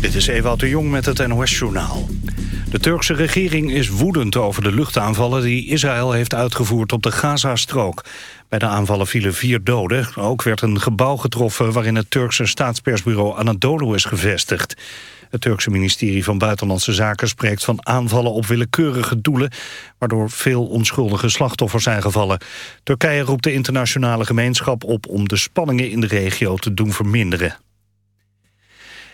Dit is Ewout de Jong met het NOS-journaal. De Turkse regering is woedend over de luchtaanvallen die Israël heeft uitgevoerd op de Gazastrook. Bij de aanvallen vielen vier doden. Ook werd een gebouw getroffen waarin het Turkse staatspersbureau Anadolu is gevestigd. Het Turkse ministerie van Buitenlandse Zaken spreekt van aanvallen op willekeurige doelen, waardoor veel onschuldige slachtoffers zijn gevallen. Turkije roept de internationale gemeenschap op om de spanningen in de regio te doen verminderen.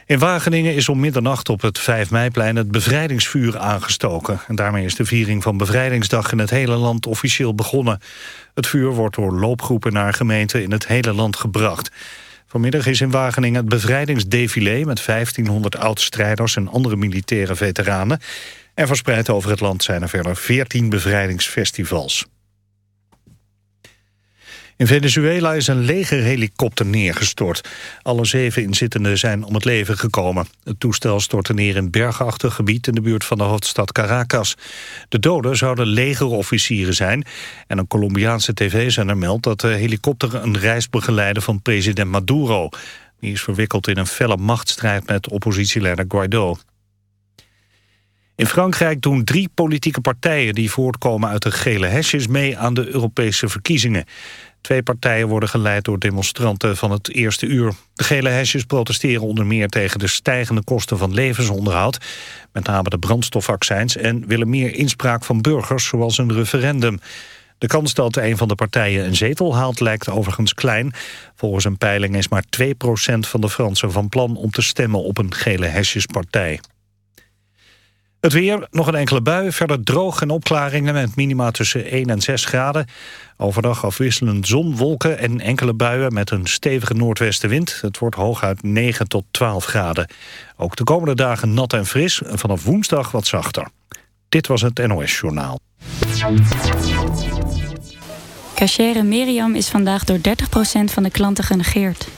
In Wageningen is om middernacht op het 5 meiplein het bevrijdingsvuur aangestoken. En daarmee is de viering van Bevrijdingsdag in het hele land officieel begonnen. Het vuur wordt door loopgroepen naar gemeenten in het hele land gebracht. Vanmiddag is in Wageningen het bevrijdingsdefilé... met 1500 oud-strijders en andere militaire veteranen. En verspreid over het land zijn er verder 14 bevrijdingsfestivals. In Venezuela is een legerhelikopter neergestort. Alle zeven inzittenden zijn om het leven gekomen. Het toestel stortte neer in bergachtig gebied in de buurt van de hoofdstad Caracas. De doden zouden legerofficieren zijn. En een Colombiaanse tv-zender meldt dat de helikopter een reis begeleidde van president Maduro. Die is verwikkeld in een felle machtsstrijd met oppositieleider Guaido. In Frankrijk doen drie politieke partijen die voortkomen uit de gele hesjes mee aan de Europese verkiezingen. Twee partijen worden geleid door demonstranten van het eerste uur. De gele hesjes protesteren onder meer tegen de stijgende kosten van levensonderhoud, met name de brandstofaccijns, en willen meer inspraak van burgers, zoals een referendum. De kans dat een van de partijen een zetel haalt lijkt overigens klein. Volgens een peiling is maar 2% van de Fransen van plan om te stemmen op een gele hesjespartij. Het weer, nog een enkele bui, verder droog en opklaringen met minima tussen 1 en 6 graden. Overdag afwisselend zon, wolken en enkele buien met een stevige noordwestenwind. Het wordt hooguit 9 tot 12 graden. Ook de komende dagen nat en fris vanaf woensdag wat zachter. Dit was het NOS Journaal. Cachere Miriam is vandaag door 30% van de klanten genegeerd.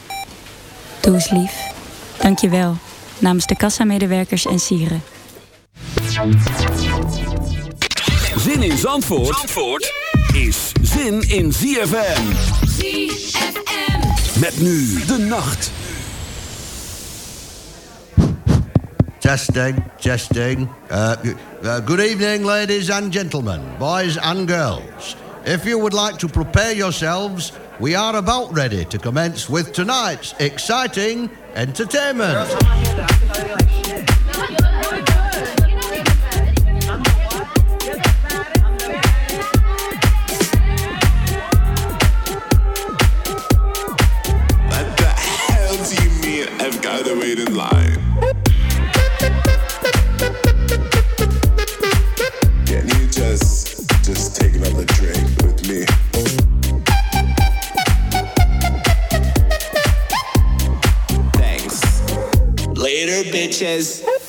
Doe eens lief. Dank je wel. Namens de kassamedewerkers en sieren. Zin in Zandvoort, Zandvoort is zin in ZFM. ZFM. Met nu de nacht. Testing, testing. Uh, uh, good evening, ladies and gentlemen, boys and girls. If you would like to prepare yourselves, we are about ready to commence with tonight's exciting entertainment. gotta wait in line. Can you just just take another drink with me? Thanks. Later, bitches.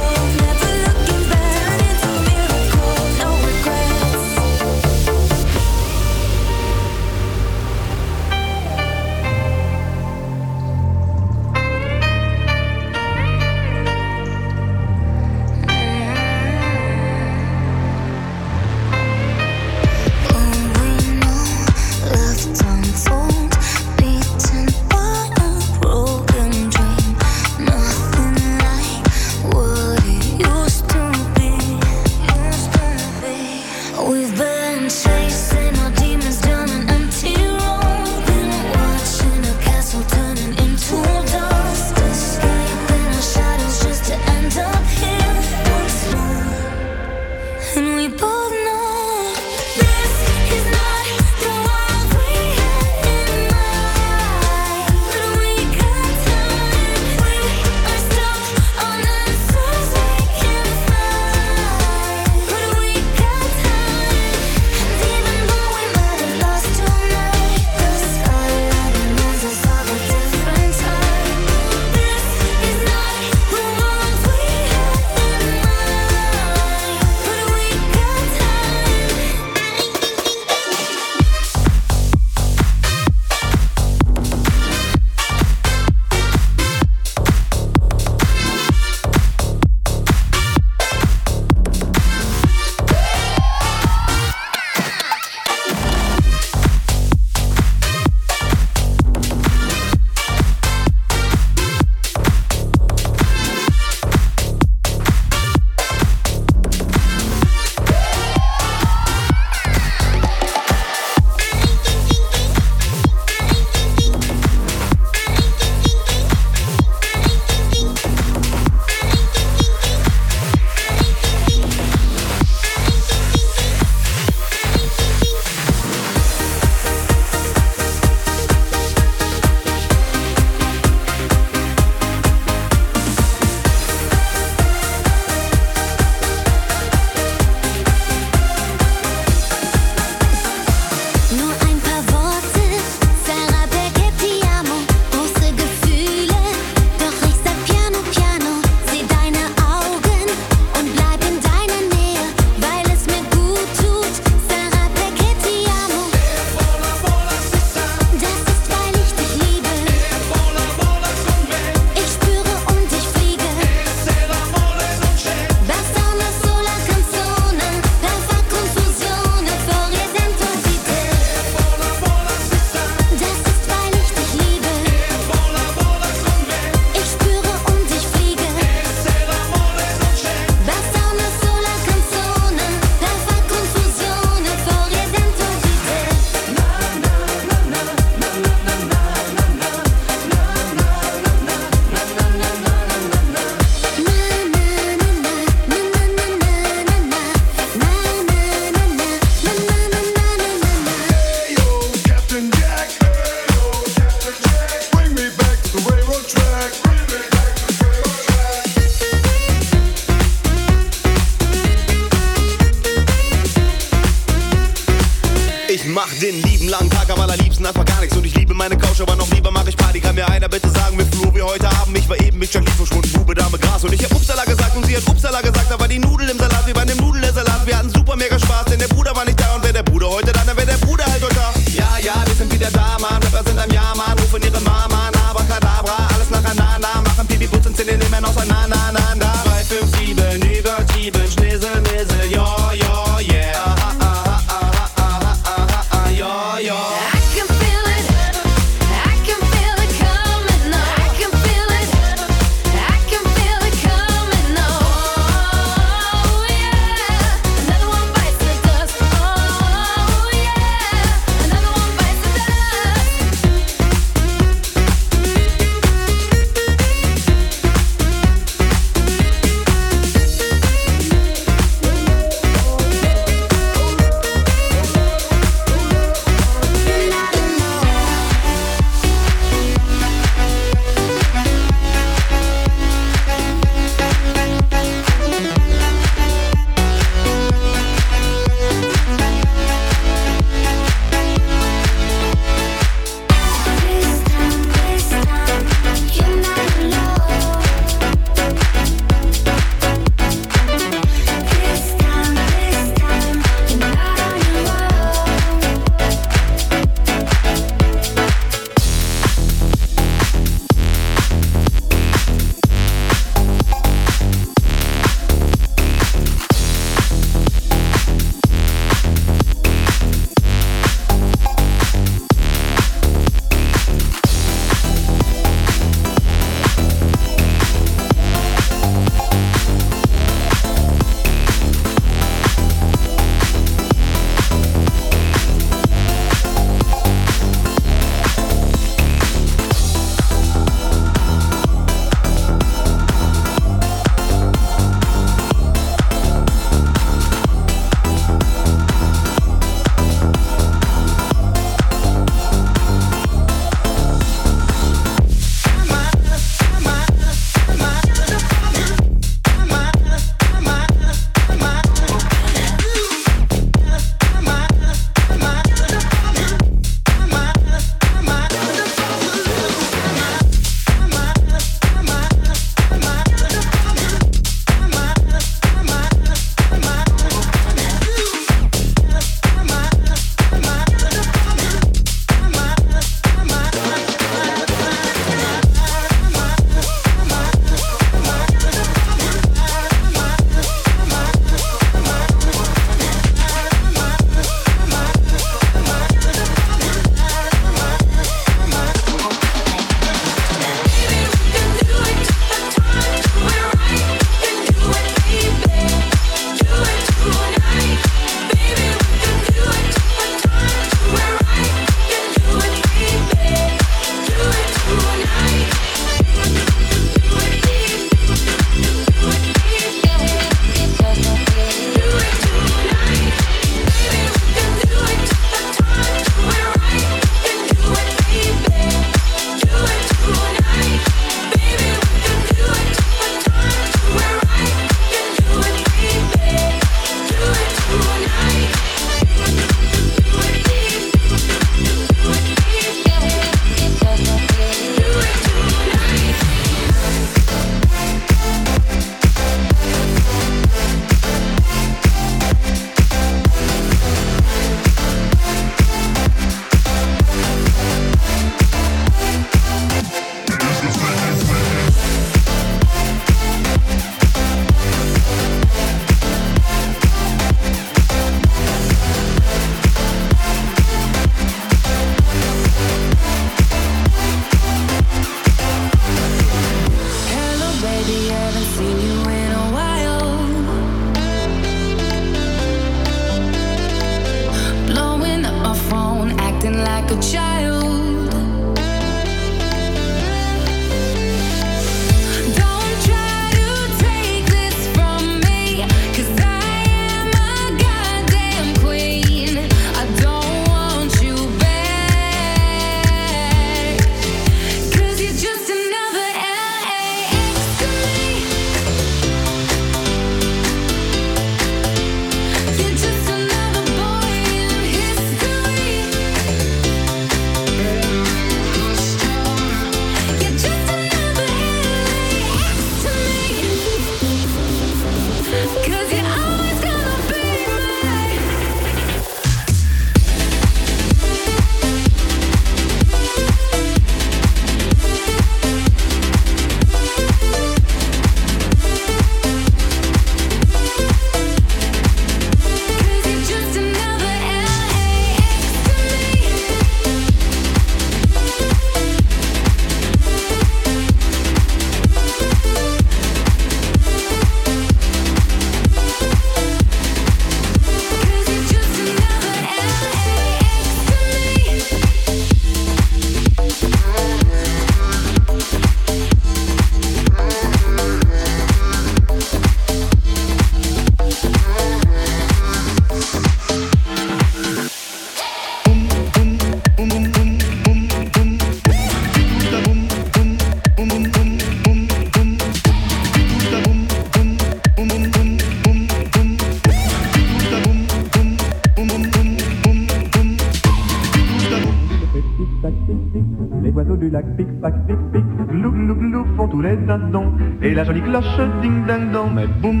Lac pic pac pic pic glou glou glou font tous les dindons et la jolie cloche ding ding dong mais boum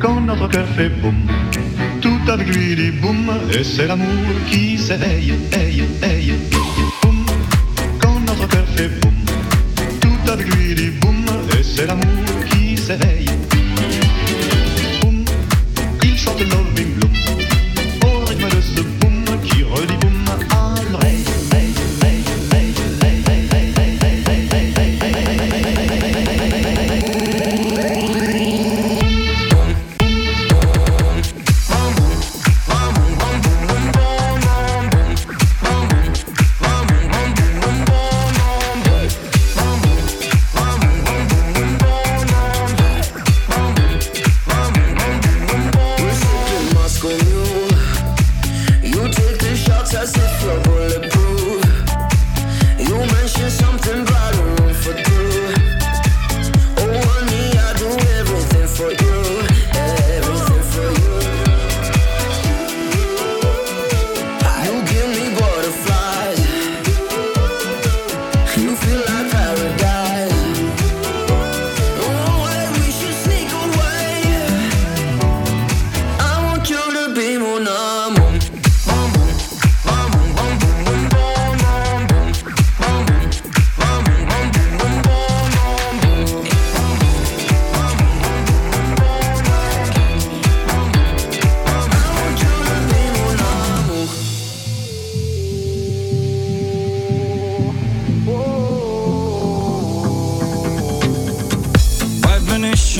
quand notre cœur fait boum tout avec lui dit boum et c'est l'amour qui s'éveille aïe aïe boum quand notre cœur fait boum tout avec lui dit boum et c'est l'amour qui s'éveille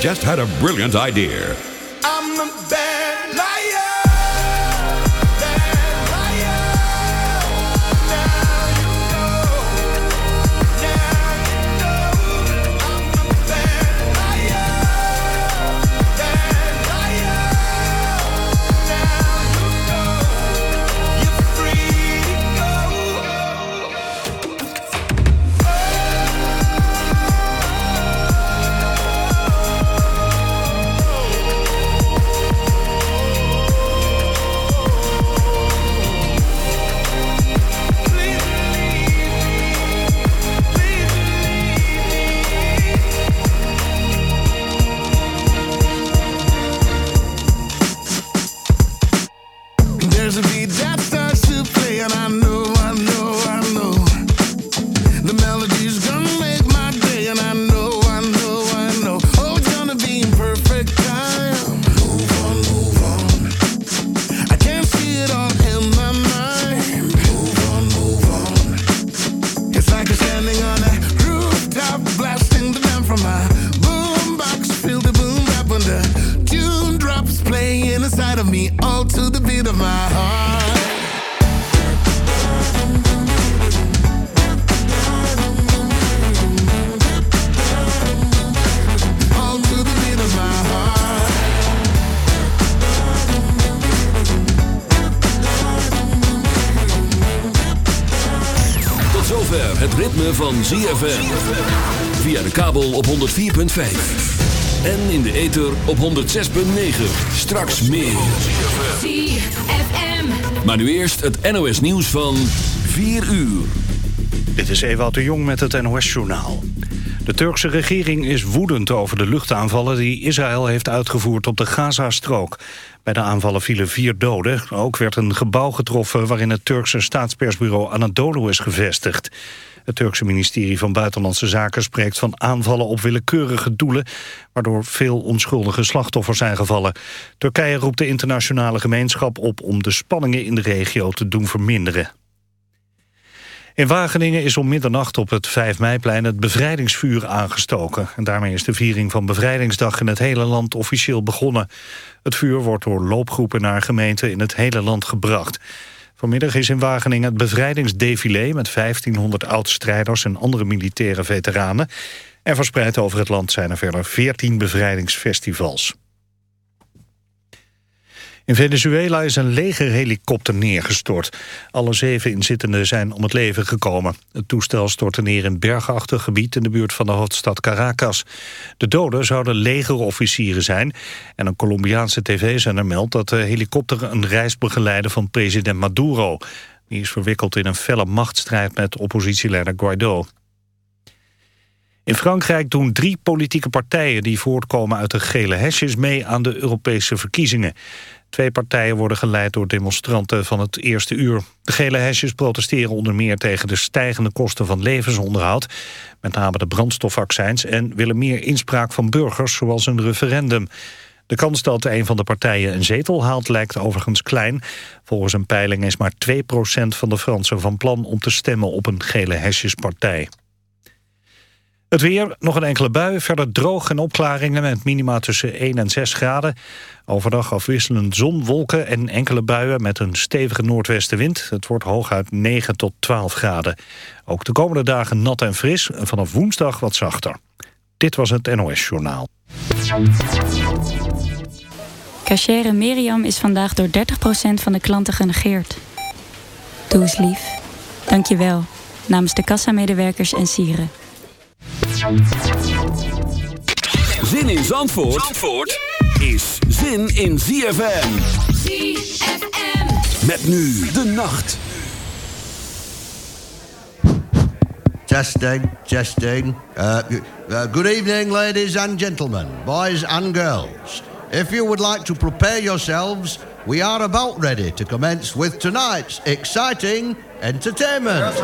Just had a brilliant idea. ZFM. Via de kabel op 104.5. En in de ether op 106.9. Straks meer. ZFM. Maar nu eerst het NOS nieuws van 4 uur. Dit is Ewout de Jong met het NOS-journaal. De Turkse regering is woedend over de luchtaanvallen die Israël heeft uitgevoerd op de Gazastrook. Bij de aanvallen vielen vier doden. Ook werd een gebouw getroffen waarin het Turkse staatspersbureau Anadolu is gevestigd. Het Turkse ministerie van Buitenlandse Zaken spreekt van aanvallen op willekeurige doelen, waardoor veel onschuldige slachtoffers zijn gevallen. Turkije roept de internationale gemeenschap op om de spanningen in de regio te doen verminderen. In Wageningen is om middernacht op het 5 meiplein het bevrijdingsvuur aangestoken. En daarmee is de viering van Bevrijdingsdag in het hele land officieel begonnen. Het vuur wordt door loopgroepen naar gemeenten in het hele land gebracht. Vanmiddag is in Wageningen het bevrijdingsdefilé met 1500 oud-strijders en andere militaire veteranen. En verspreid over het land zijn er verder 14 bevrijdingsfestivals. In Venezuela is een legerhelikopter neergestort. Alle zeven inzittenden zijn om het leven gekomen. Het toestel stortte neer in bergachtig gebied in de buurt van de hoofdstad Caracas. De doden zouden legerofficieren zijn. En een Colombiaanse tv-zender meldt dat de helikopter een reis begeleidde van president Maduro. Die is verwikkeld in een felle machtsstrijd met oppositieleider Guaido. In Frankrijk doen drie politieke partijen die voortkomen uit de gele hesjes mee aan de Europese verkiezingen. Twee partijen worden geleid door demonstranten van het eerste uur. De gele hesjes protesteren onder meer tegen de stijgende kosten van levensonderhoud, met name de brandstofaccijns, en willen meer inspraak van burgers, zoals een referendum. De kans dat een van de partijen een zetel haalt lijkt overigens klein. Volgens een peiling is maar 2% van de Fransen van plan om te stemmen op een gele hesjespartij. Het weer, nog een enkele bui, verder droog en opklaringen met minima tussen 1 en 6 graden. Overdag afwisselend zon, wolken en enkele buien met een stevige noordwestenwind. Het wordt hooguit 9 tot 12 graden. Ook de komende dagen nat en fris en vanaf woensdag wat zachter. Dit was het NOS Journaal. Cachere Miriam is vandaag door 30% van de klanten genegeerd. Doe eens lief. Dank je wel. Namens de kassamedewerkers en sieren. Zin in Zandvoort, Zandvoort is zin in ZFM. ZFM. Met nu de nacht. Testing, testing. Uh, uh, good evening, ladies and gentlemen, boys and girls. If you would like to prepare yourselves, we are about ready to commence with tonight's exciting entertainment.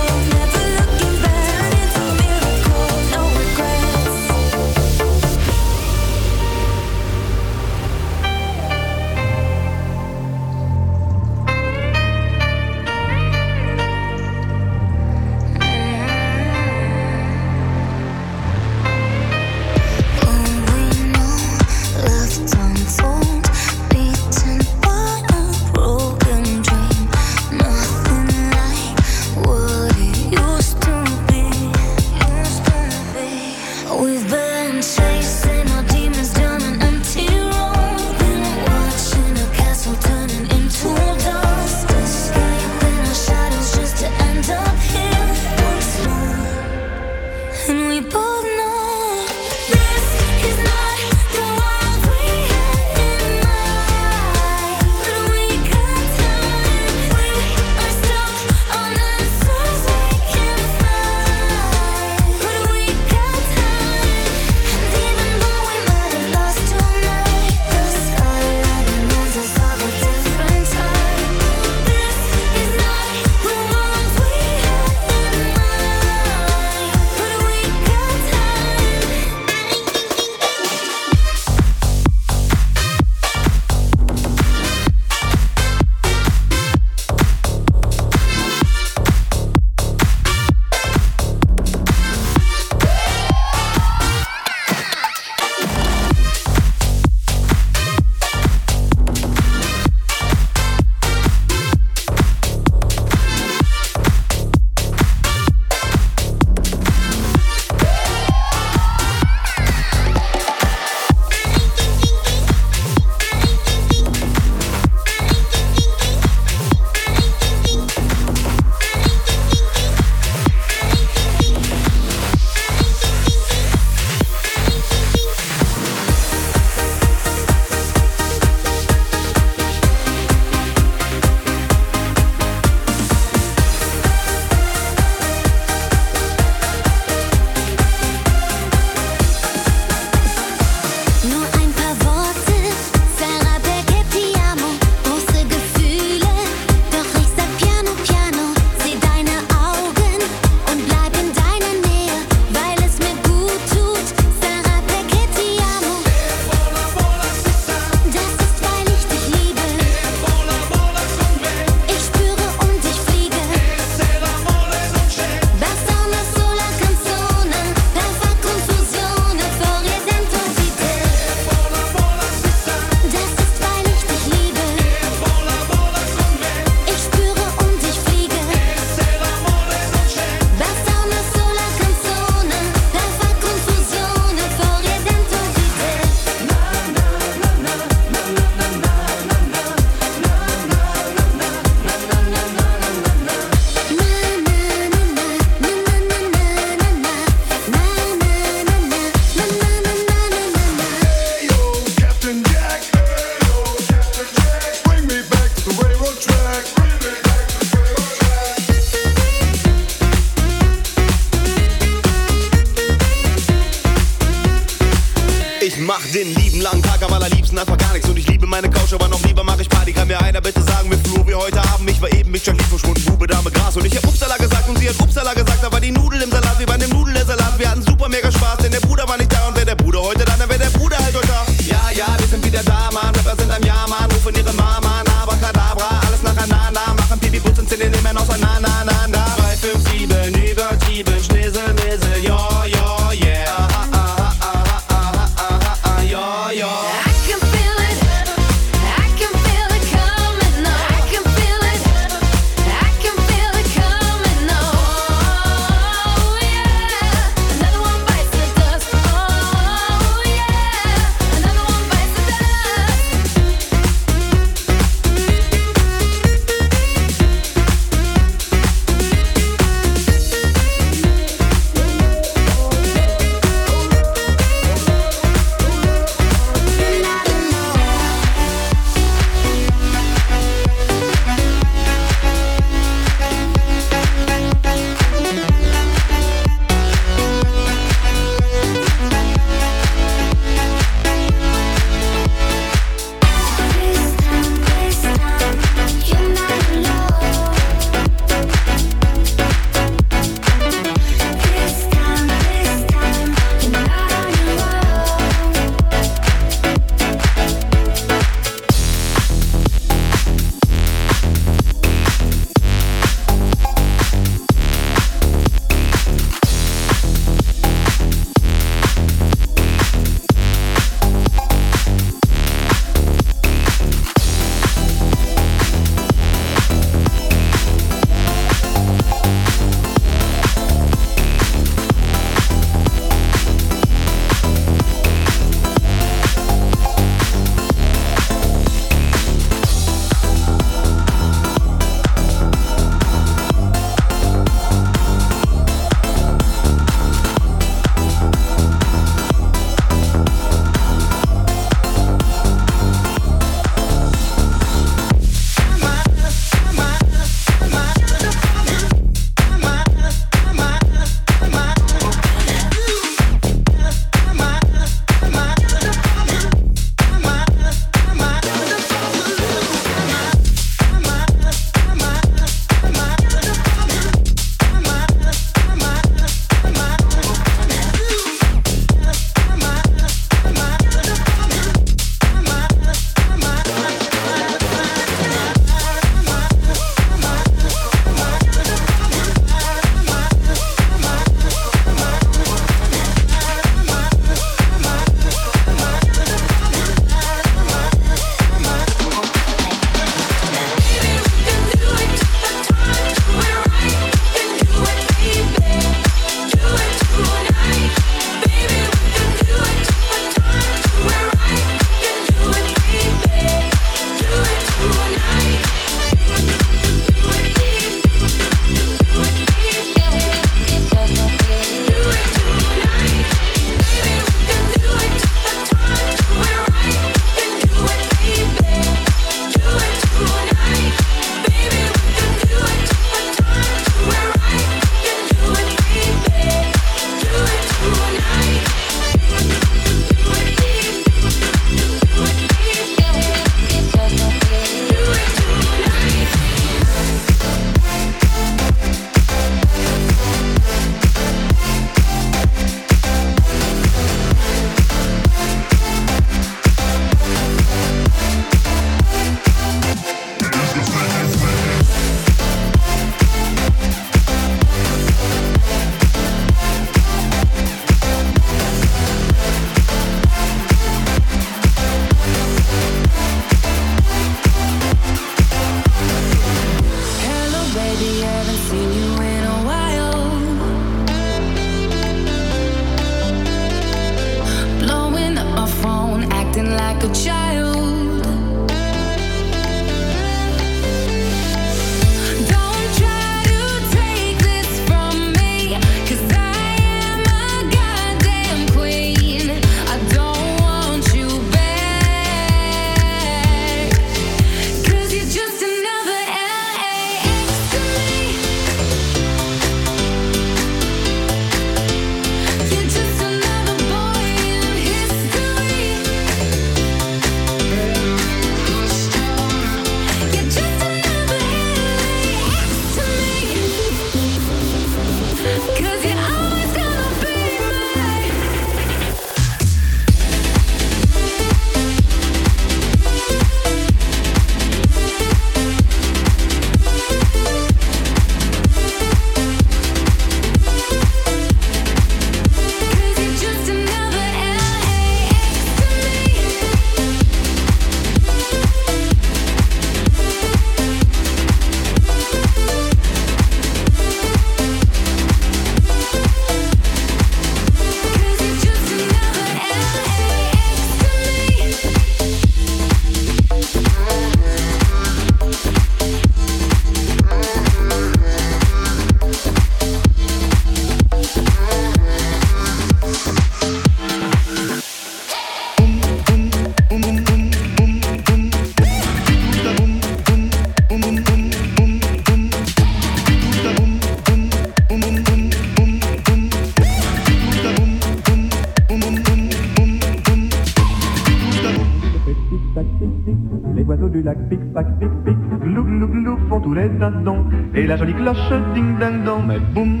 jolie cloche, ding ding dong, mais boum,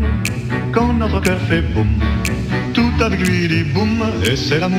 quand notre cœur fait boum, tout avec lui dit boum, et c'est l'amour